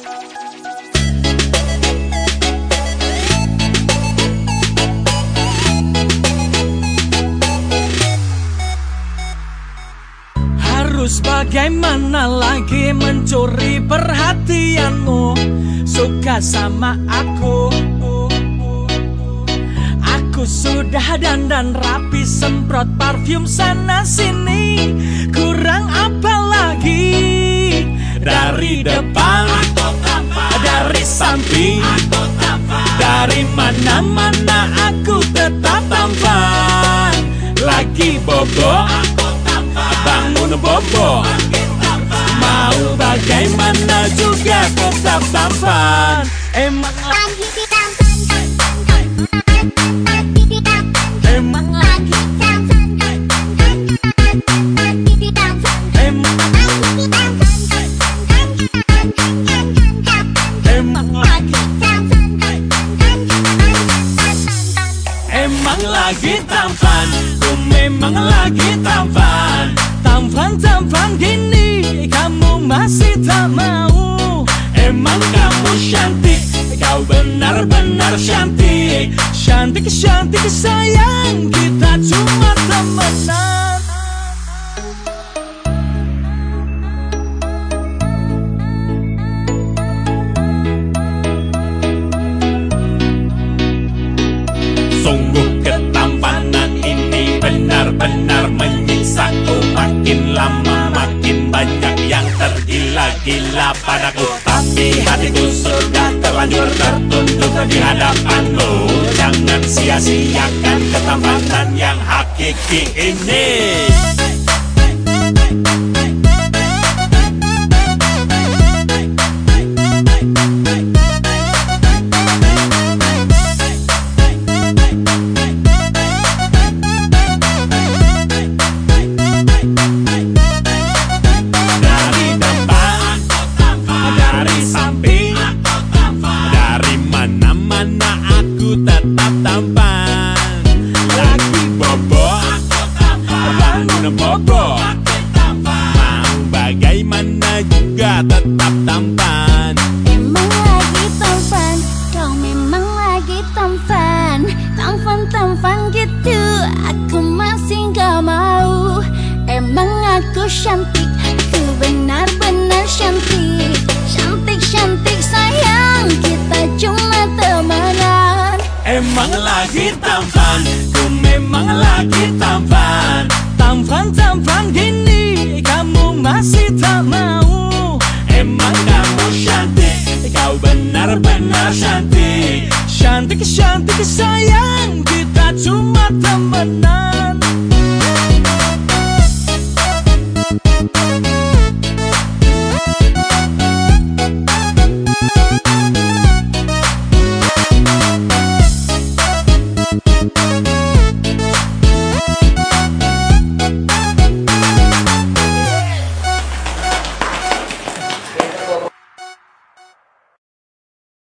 Harus bagaimana lagi mencuri perhatianmu? Suka sama aku. Aku sudah dandan rapi semprot parfum sana sini Dari mana-mana aku tetap tampan. Lagi bobo, aku tampan. Bangun bobo. Mau bagaimana juga tetap tampan. Emang lagi Emang Emang lagi tampan. Ku memang lagi tampan. Tampan-tampan gini Kamu masih tak mau. Emang kamu cantik Kau benar-benar cantik. Cantik-cantik sayang Kita cuma temenan padaku. Tapi hatiku sudah terlanjur tertunduk di hadapanmu. Jangan sia-siakan ketampanan yang hakiki ini cantik, aku benar-benar cantik. Cantik-cantik sayang, kita cuma temenan. Emang lagi tampan, ku memang lagi tampan. Tampan-tampan gini, kamu masih tak mau. Emang kamu cantik, kau benar-benar cantik. Cantik-cantik sayang, kita cuma temenan